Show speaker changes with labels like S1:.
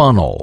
S1: funnel.